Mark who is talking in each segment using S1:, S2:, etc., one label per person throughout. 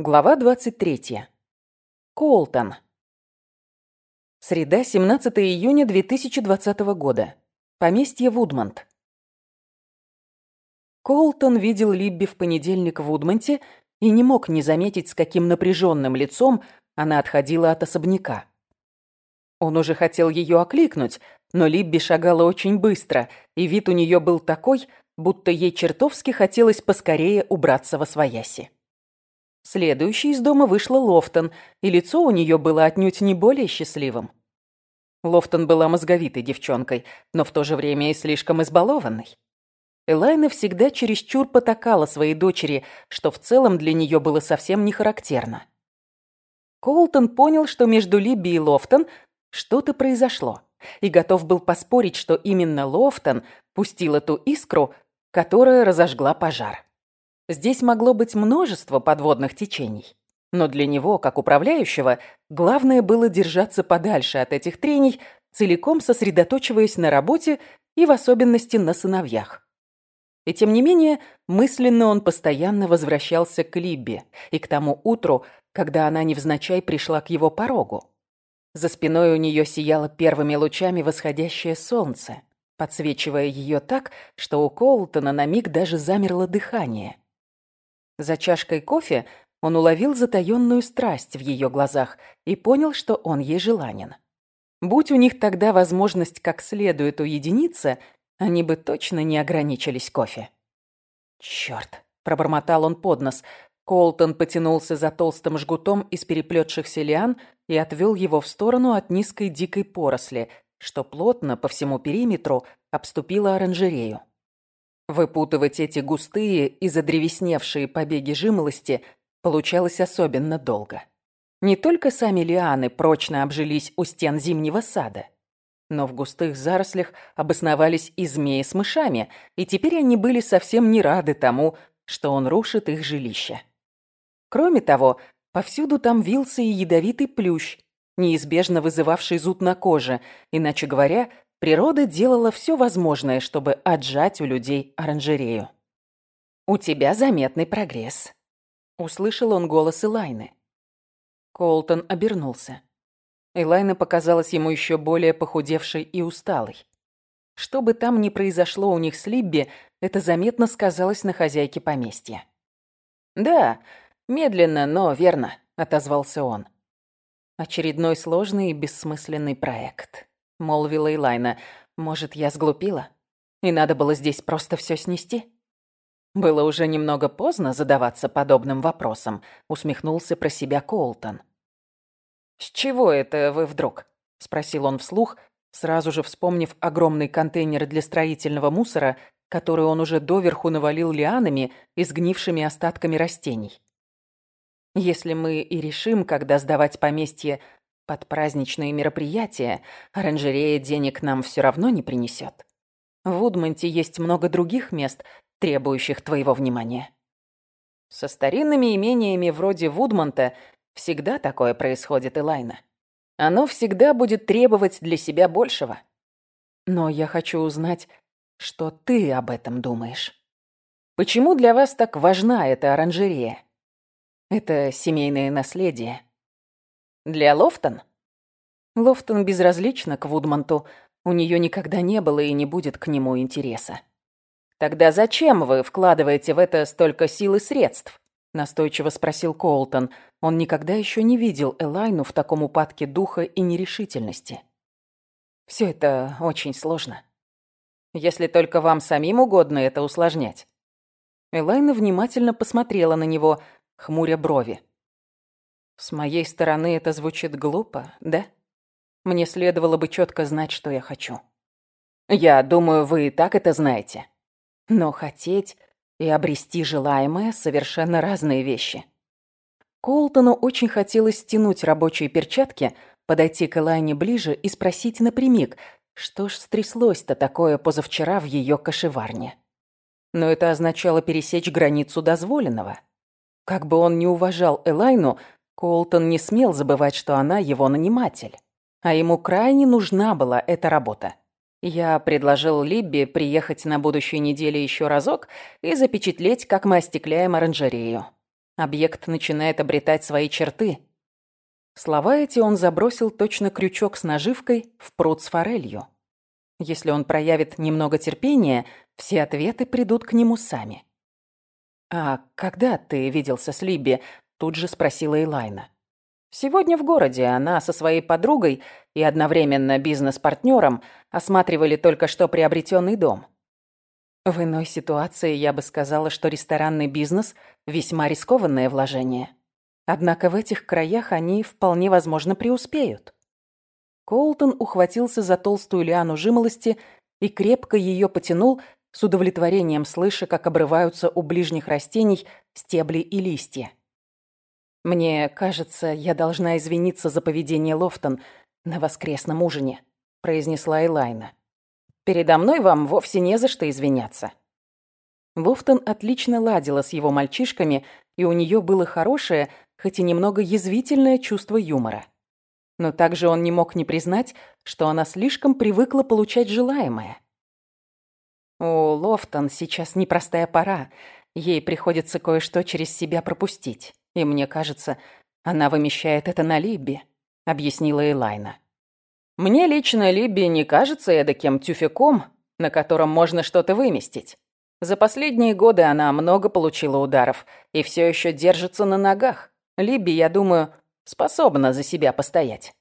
S1: Глава 23. Колтон. Среда, 17 июня 2020 года. Поместье Вудмонт. Колтон видел Либби в понедельник в Вудмонте и не мог не заметить, с каким напряженным лицом она отходила от особняка. Он уже хотел ее окликнуть, но Либби шагала очень быстро, и вид у нее был такой, будто ей чертовски хотелось поскорее убраться восвояси. Следующей из дома вышла Лофтон, и лицо у нее было отнюдь не более счастливым. Лофтон была мозговитой девчонкой, но в то же время и слишком избалованной. Элайна всегда чересчур потакала своей дочери, что в целом для нее было совсем не характерно. Колтон понял, что между Либби и Лофтон что-то произошло, и готов был поспорить, что именно Лофтон пустил эту искру, которая разожгла пожар. Здесь могло быть множество подводных течений. Но для него, как управляющего, главное было держаться подальше от этих трений, целиком сосредоточиваясь на работе и в особенности на сыновьях. И тем не менее, мысленно он постоянно возвращался к Либбе и к тому утру, когда она невзначай пришла к его порогу. За спиной у нее сияло первыми лучами восходящее солнце, подсвечивая ее так, что у Коултона на миг даже замерло дыхание – за чашкой кофе он уловил затаённую страсть в ее глазах и понял, что он ей желанен. Будь у них тогда возможность как следует уединиться, они бы точно не ограничились кофе. «Чёрт!» – пробормотал он под нос. Колтон потянулся за толстым жгутом из переплетшихся лиан и отвел его в сторону от низкой дикой поросли, что плотно по всему периметру обступила оранжерею. Выпутывать эти густые и задревесневшие побеги жимолости получалось особенно долго. Не только сами лианы прочно обжились у стен зимнего сада, но в густых зарослях обосновались и змеи с мышами, и теперь они были совсем не рады тому, что он рушит их жилище. Кроме того, повсюду там вился и ядовитый плющ, неизбежно вызывавший зуд на коже, иначе говоря, Природа делала все возможное, чтобы отжать у людей оранжерею. «У тебя заметный прогресс», — услышал он голос Элайны. Колтон обернулся. Элайна показалась ему еще более похудевшей и усталой. Что бы там ни произошло у них с Либби, это заметно сказалось на хозяйке поместья. «Да, медленно, но верно», — отозвался он. Очередной сложный и бессмысленный проект. — молвила Элайна. «Может, я сглупила? И надо было здесь просто все снести?» «Было уже немного поздно задаваться подобным вопросом», — усмехнулся про себя Колтон. «С чего это вы вдруг?» — спросил он вслух, сразу же вспомнив огромный контейнер для строительного мусора, который он уже доверху навалил лианами и сгнившими остатками растений. «Если мы и решим, когда сдавать поместье, под праздничные мероприятия оранжерея денег нам все равно не принесет. В Вудмонте есть много других мест, требующих твоего внимания. Со старинными имениями вроде Вудмонта всегда такое происходит, Элайна. Оно всегда будет требовать для себя большего. Но я хочу узнать, что ты об этом думаешь. Почему для вас так важна эта оранжерея? Это семейное наследие. Для Лофтон? Лофтон безразлична к Вудмонту. У нее никогда не было и не будет к нему интереса. «Тогда зачем вы вкладываете в это столько сил и средств?» Настойчиво спросил Коултон. Он никогда еще не видел Элайну в таком упадке духа и нерешительности. «Все это очень сложно. Если только вам самим угодно это усложнять». Элайна внимательно посмотрела на него, хмуря брови. С моей стороны это звучит глупо, да? Мне следовало бы четко знать, что я хочу. Я думаю, вы и так это знаете. Но хотеть и обрести желаемое — совершенно разные вещи. Колтону очень хотелось стянуть рабочие перчатки, подойти к Элайне ближе и спросить напрямик, что ж стряслось-то такое позавчера в ее кошеварне. Но это означало пересечь границу дозволенного. Как бы он ни уважал Элайну, Колтон не смел забывать, что она его наниматель. А ему крайне нужна была эта работа. Я предложил Либби приехать на будущей неделе еще разок и запечатлеть, как мы остекляем оранжерею. объект начинает обретать свои черты. Слова эти он забросил точно крючок с наживкой в пруд с форелью. Если он проявит немного терпения, все ответы придут к нему сами. «А когда ты виделся с Либби?» – тут же спросила Элайна. Сегодня в городе она со своей подругой и одновременно бизнес-партнером осматривали только что приобретенный дом. В иной ситуации я бы сказала, что ресторанный бизнес – весьма рискованное вложение. Однако в этих краях они вполне возможно преуспеют. Коултон ухватился за толстую лиану жимолости и крепко ее потянул, с удовлетворением слыша, как обрываются у ближних растений стебли и листья. «Мне кажется, я должна извиниться за поведение Лофтон на воскресном ужине», – произнесла Элайна. «Передо мной вам вовсе не за что извиняться». Лофтон отлично ладила с его мальчишками, и у нее было хорошее, хоть и немного язвительное чувство юмора. Но также он не мог не признать, что она слишком привыкла получать желаемое. У Лофтон сейчас непростая пора. Ей приходится кое-что через себя пропустить. И мне кажется, она вымещает это на Либби», — объяснила Элайна. «Мне лично Либби не кажется эдаким тюфяком, на котором можно что-то выместить. За последние годы она много получила ударов и все еще держится на ногах. Либби, я думаю, способна за себя постоять».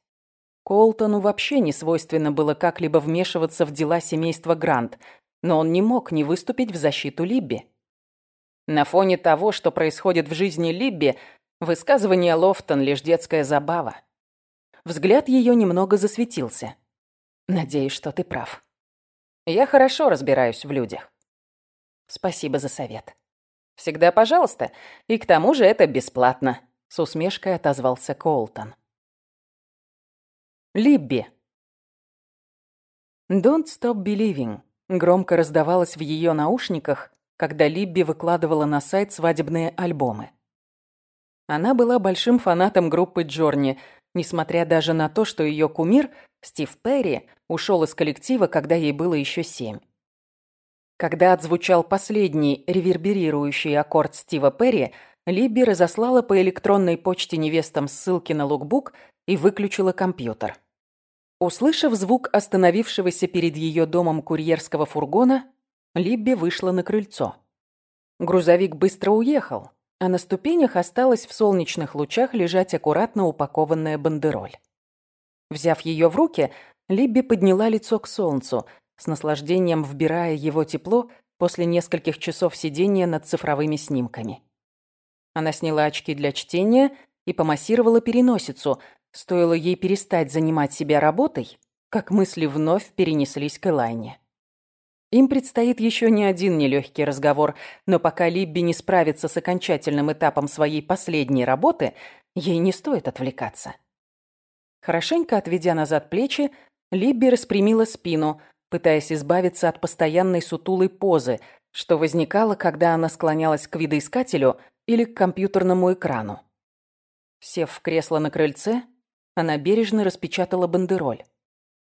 S1: Колтону вообще не свойственно было как-либо вмешиваться в дела семейства Грант, но он не мог не выступить в защиту Либби. На фоне того, что происходит в жизни Либби, высказывание Лофтон лишь детская забава. Взгляд ее немного засветился. Надеюсь, что ты прав. Я хорошо разбираюсь в людях. Спасибо за совет. Всегда пожалуйста. И к тому же это бесплатно. С усмешкой отозвался Коултон. Либби. Don't stop believing громко раздавалось в ее наушниках, когда Либби выкладывала на сайт свадебные альбомы. Она была большим фанатом группы Джорни, несмотря даже на то, что ее кумир, Стив Перри, ушел из коллектива, когда ей было еще семь. Когда отзвучал последний реверберирующий аккорд Стива Перри, Либби разослала по электронной почте невестам ссылки на лукбук и выключила компьютер. Услышав звук остановившегося перед ее домом курьерского фургона, Либби вышла на крыльцо. Грузовик быстро уехал, а на ступенях осталась в солнечных лучах лежать аккуратно упакованная бандероль. Взяв ее в руки, Либби подняла лицо к солнцу, с наслаждением вбирая его тепло после нескольких часов сидения над цифровыми снимками. Она сняла очки для чтения и помассировала переносицу. Стоило ей перестать занимать себя работой, как мысли вновь перенеслись к Элайне. Им предстоит еще не один нелегкий разговор, но пока Либби не справится с окончательным этапом своей последней работы, ей не стоит отвлекаться. Хорошенько отведя назад плечи, Либби распрямила спину, пытаясь избавиться от постоянной сутулой позы, что возникало, когда она склонялась к видоискателю или к компьютерному экрану. Сев в кресло на крыльце, она бережно распечатала бандероль.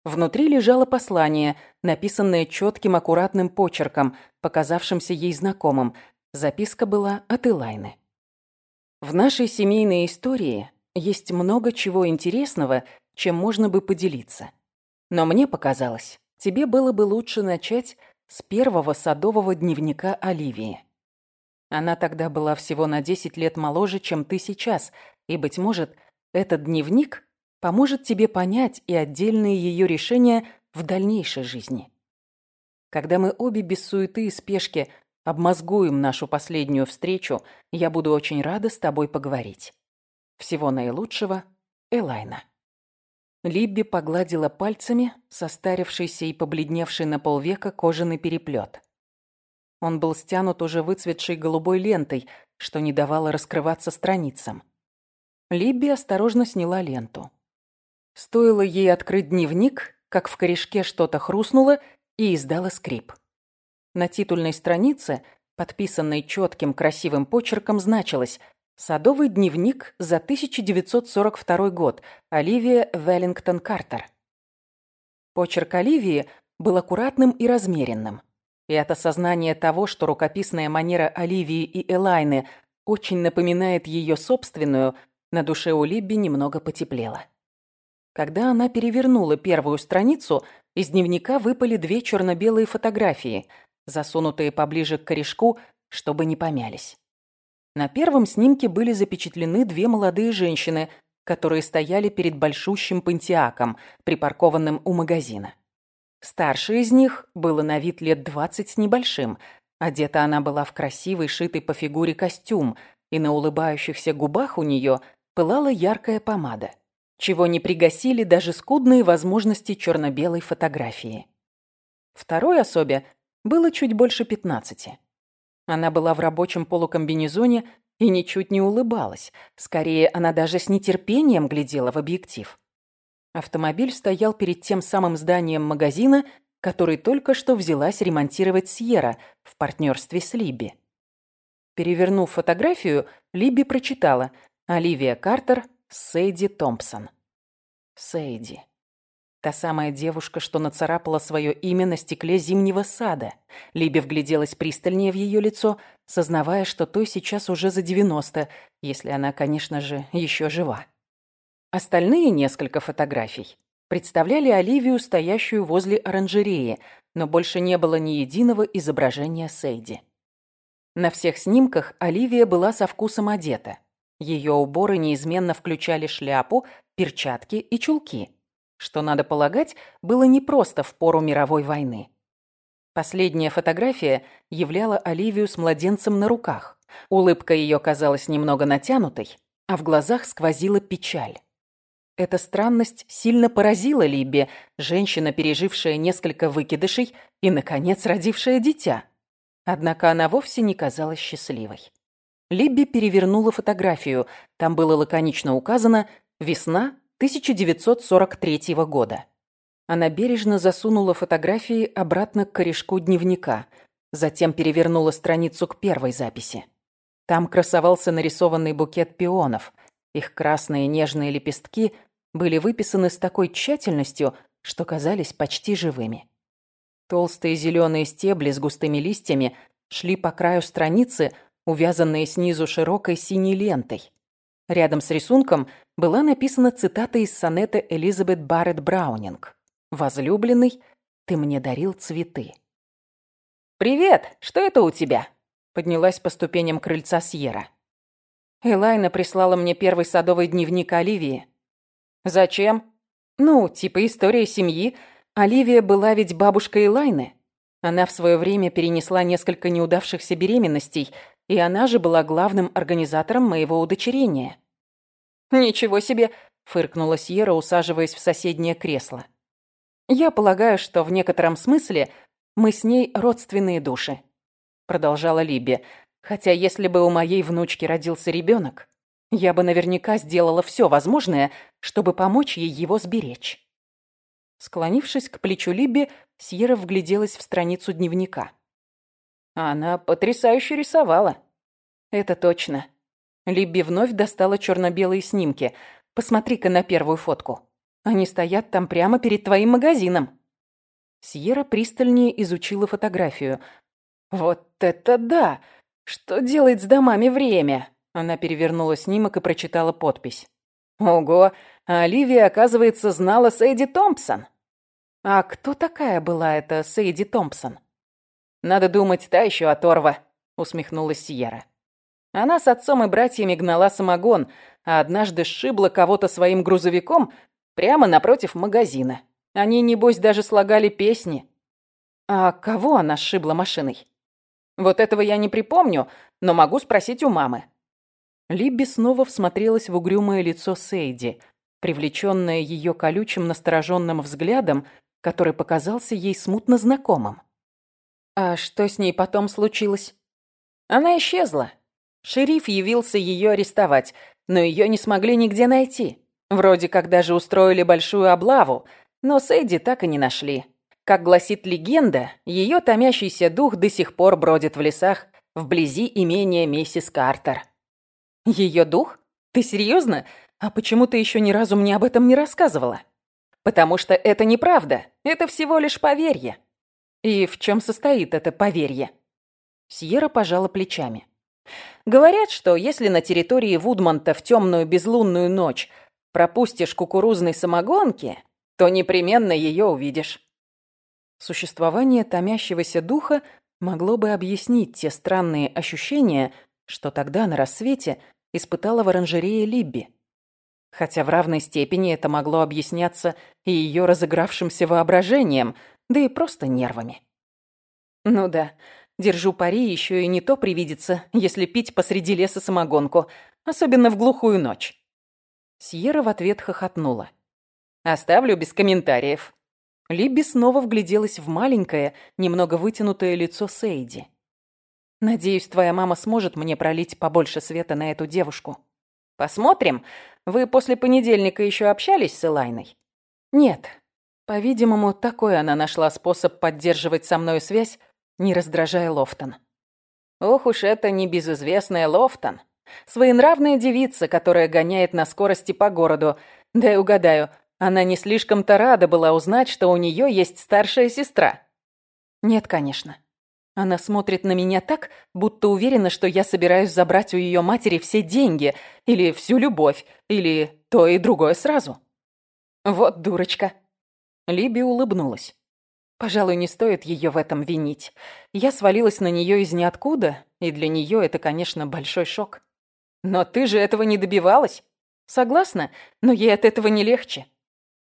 S1: Внутри лежало послание, написанное четким аккуратным почерком, показавшимся ей знакомым. Записка была от Элайны. В нашей семейной истории есть много чего интересного, чем можно бы поделиться. Но мне показалось, тебе было бы лучше начать с первого садового дневника Оливии. Она тогда была всего на 10 лет моложе, чем ты сейчас, и, быть может, этот дневник поможет тебе понять и отдельные ее решения в дальнейшей жизни. Когда мы обе без суеты и спешки обмозгуем нашу последнюю встречу, я буду очень рада с тобой поговорить. Всего наилучшего, Элайна. Либби погладила пальцами состарившийся и побледневший на полвека кожаный переплет. Он был стянут уже выцветшей голубой лентой, что не давало раскрываться страницам. Либби осторожно сняла ленту. Стоило ей открыть дневник, как в корешке что-то хрустнуло и издало скрип. На титульной странице, подписанной четким красивым почерком, значилось «Садовый дневник за 1942 год. Оливия Веллингтон Картер». Почерк Оливии был аккуратным и размеренным. И от осознания того, что рукописная манера Оливии и Элайны очень напоминает ее собственную, на душе у Либби немного потеплело. Когда она перевернула первую страницу, из дневника выпали две черно-белые фотографии, засунутые поближе к корешку, чтобы не помялись. На первом снимке были запечатлены две молодые женщины, которые стояли перед большущим пантеаком, припаркованным у магазина. Старшая из них было на вид лет двадцать с небольшим. Одета она была в красивый, шитый по фигуре костюм, и на улыбающихся губах у нее пылала яркая помада, чего не пригасили даже скудные возможности черно-белой фотографии. Второй особе было чуть больше пятнадцати. Она была в рабочем полукомбинезоне и ничуть не улыбалась. Скорее, она даже с нетерпением глядела в объектив. Автомобиль стоял перед тем самым зданием магазина, который только что взялась ремонтировать Сьерра в партнерстве с Либи. Перевернув фотографию, Либи прочитала «Оливия Картер, Сейди Томпсон». Сейди. Та самая девушка, что нацарапала свое имя на стекле зимнего сада. Либи вгляделась пристальнее в ее лицо, сознавая, что той сейчас уже за 90, если она, конечно же, еще жива. Остальные несколько фотографий представляли Оливию, стоящую возле оранжереи, но больше не было ни единого изображения Сейди. На всех снимках Оливия была со вкусом одета. Ее уборы неизменно включали шляпу, перчатки и чулки – что, надо полагать, было непросто в пору мировой войны. Последняя фотография являла Оливию с младенцем на руках. Улыбка ее казалась немного натянутой, а в глазах сквозила печаль. Эта странность сильно поразила Либби, женщина, пережившая несколько выкидышей и, наконец, родившая дитя. Однако она вовсе не казалась счастливой. Либби перевернула фотографию. Там было лаконично указано «Весна 1943 года. Она бережно засунула фотографии обратно к корешку дневника, затем перевернула страницу к первой записи. Там красовался нарисованный букет пионов. Их красные нежные лепестки были выписаны с такой тщательностью, что казались почти живыми. Толстые зеленые стебли с густыми листьями шли по краю страницы, увязанные снизу широкой синей лентой. Рядом с рисунком была написана цитата из сонета Элизабет Барретт Браунинг. «Возлюбленный, ты мне дарил цветы». «Привет! Что это у тебя?» Поднялась по ступеням крыльца Сьерра. Элайна прислала мне первый садовый дневник Оливии. «Зачем?» «Ну, типа история семьи. Оливия была ведь бабушкой Элайны. Она в свое время перенесла несколько неудавшихся беременностей, и она же была главным организатором моего удочерения. «Ничего себе!» — фыркнула Сьерра, усаживаясь в соседнее кресло. «Я полагаю, что в некотором смысле мы с ней родственные души», — продолжала Либи. «Хотя если бы у моей внучки родился ребенок, я бы наверняка сделала все возможное, чтобы помочь ей его сберечь». Склонившись к плечу Либи, Сьерра вгляделась в страницу дневника. Она потрясающе рисовала. Это точно. Либби вновь достала черно-белые снимки. Посмотри-ка на первую фотку. Они стоят там прямо перед твоим магазином. Сьерра пристальнее изучила фотографию. «Вот это да! Что делает с домами время?» Она перевернула снимок и прочитала подпись. «Ого! Оливия, оказывается, знала Сэйди Томпсон!» «А кто такая была эта Сэйди Томпсон?» «Надо думать, та еще оторва», — усмехнулась Сьерра. Она с отцом и братьями гнала самогон, а однажды сшибла кого-то своим грузовиком прямо напротив магазина. Они, небось, даже слагали песни. А кого она сшибла машиной? Вот этого я не припомню, но могу спросить у мамы. Либби снова всмотрелась в угрюмое лицо Сейди, привлеченное ее колючим настороженным взглядом, который показался ей смутно знакомым. А что с ней потом случилось? Она исчезла. Шериф явился ее арестовать, но ее не смогли нигде найти. Вроде как даже устроили большую облаву, но Сэйди так и не нашли. Как гласит легенда, ее томящийся дух до сих пор бродит в лесах вблизи имения миссис Картер. Ее дух? Ты серьезно? А почему ты еще ни разу мне об этом не рассказывала? Потому что это неправда, это всего лишь поверье. И в чем состоит это поверье? Сьерра пожала плечами. Говорят, что если на территории Вудмонта в темную безлунную ночь пропустишь кукурузной самогонки, то непременно ее увидишь. Существование томящегося духа могло бы объяснить те странные ощущения, что тогда на рассвете испытала в оранжерее Либби. Хотя в равной степени это могло объясняться и ее разыгравшимся воображением, да и просто нервами. Ну да, держу пари, еще и не то привидится, если пить посреди леса самогонку, особенно в глухую ночь. Сьерра в ответ хохотнула. Оставлю без комментариев. Либби снова вгляделась в маленькое, немного вытянутое лицо Сейди. «Надеюсь, твоя мама сможет мне пролить побольше света на эту девушку». «Посмотрим. Вы после понедельника еще общались с Элайной?» «Нет. По-видимому, такой она нашла способ поддерживать со мной связь, не раздражая Лофтон». «Ох уж это небезызвестная Лофтон. Своенравная девица, которая гоняет на скорости по городу. Дай угадаю, она не слишком-то рада была узнать, что у нее есть старшая сестра. Нет, конечно. Она смотрит на меня так, будто уверена, что я собираюсь забрать у ее матери все деньги, или всю любовь, или то и другое сразу. Вот дурочка. Либи улыбнулась. Пожалуй, не стоит ее в этом винить. Я свалилась на нее из ниоткуда, и для нее это, конечно, большой шок. Но ты же этого не добивалась. Согласна, но ей от этого не легче.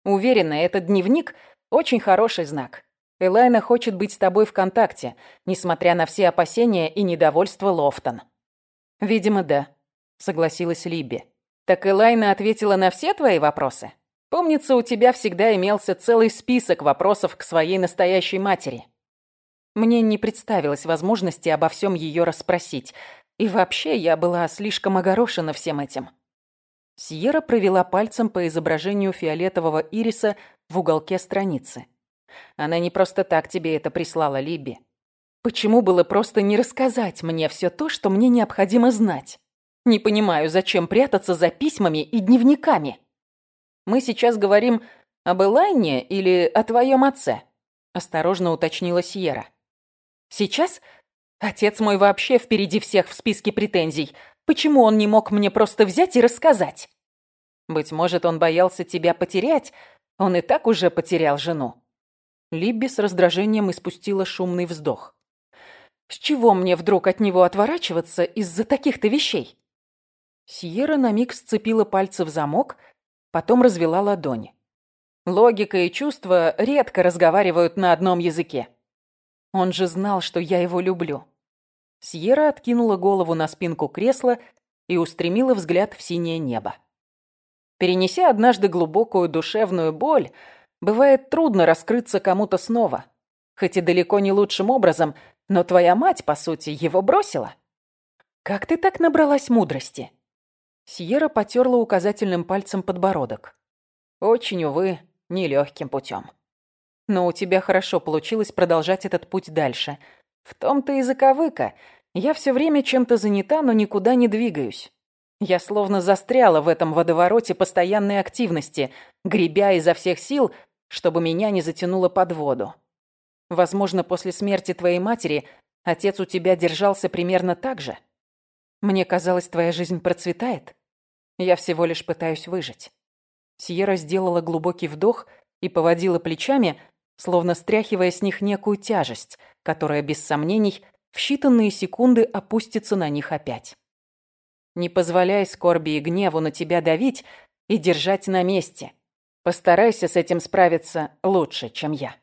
S1: Уверена, этот дневник – очень хороший знак. Элайна хочет быть с тобой в контакте, несмотря на все опасения и недовольство Лофтон. Видимо, да, согласилась Либи. Так Элайна ответила на все твои вопросы? Помнится, у тебя всегда имелся целый список вопросов к своей настоящей матери. Мне не представилось возможности обо всем ее расспросить. И вообще, я была слишком огорошена всем этим. Сьерра провела пальцем по изображению фиолетового ириса в уголке страницы. Она не просто так тебе это прислала, Либи. Почему было просто не рассказать мне все то, что мне необходимо знать? Не понимаю, зачем прятаться за письмами и дневниками. Мы сейчас говорим об Элайне или о твоем отце? Осторожно уточнила Сьерра. Сейчас? Отец мой вообще впереди всех в списке претензий. Почему он не мог мне просто взять и рассказать? Быть может, он боялся тебя потерять. Он и так уже потерял жену. Либби с раздражением испустила шумный вздох. С чего мне вдруг от него отворачиваться из-за таких-то вещей? Сьерра на миг сцепила пальцы в замок, потом развела ладони. Логика и чувства редко разговаривают на одном языке. Он же знал, что я его люблю. Сьерра откинула голову на спинку кресла и устремила взгляд в синее небо. Перенеся однажды глубокую душевную боль, бывает трудно раскрыться кому-то снова. Хоть и далеко не лучшим образом, но твоя мать, по сути, его бросила. Как ты так набралась мудрости? Сьерра потерла указательным пальцем подбородок. Очень, увы, нелегким путем. Но у тебя хорошо получилось продолжать этот путь дальше – в том-то и заковыка. Я все время чем-то занята, но никуда не двигаюсь. Я словно застряла в этом водовороте постоянной активности, гребя изо всех сил, чтобы меня не затянуло под воду. Возможно, после смерти твоей матери отец у тебя держался примерно так же. Мне казалось, твоя жизнь процветает. Я всего лишь пытаюсь выжить. Сьерра сделала глубокий вдох и поводила плечами, словно стряхивая с них некую тяжесть, которая, без сомнений, в считанные секунды опустится на них опять. Не позволяй скорби и гневу на тебя давить и держать на месте. Постарайся с этим справиться лучше, чем я.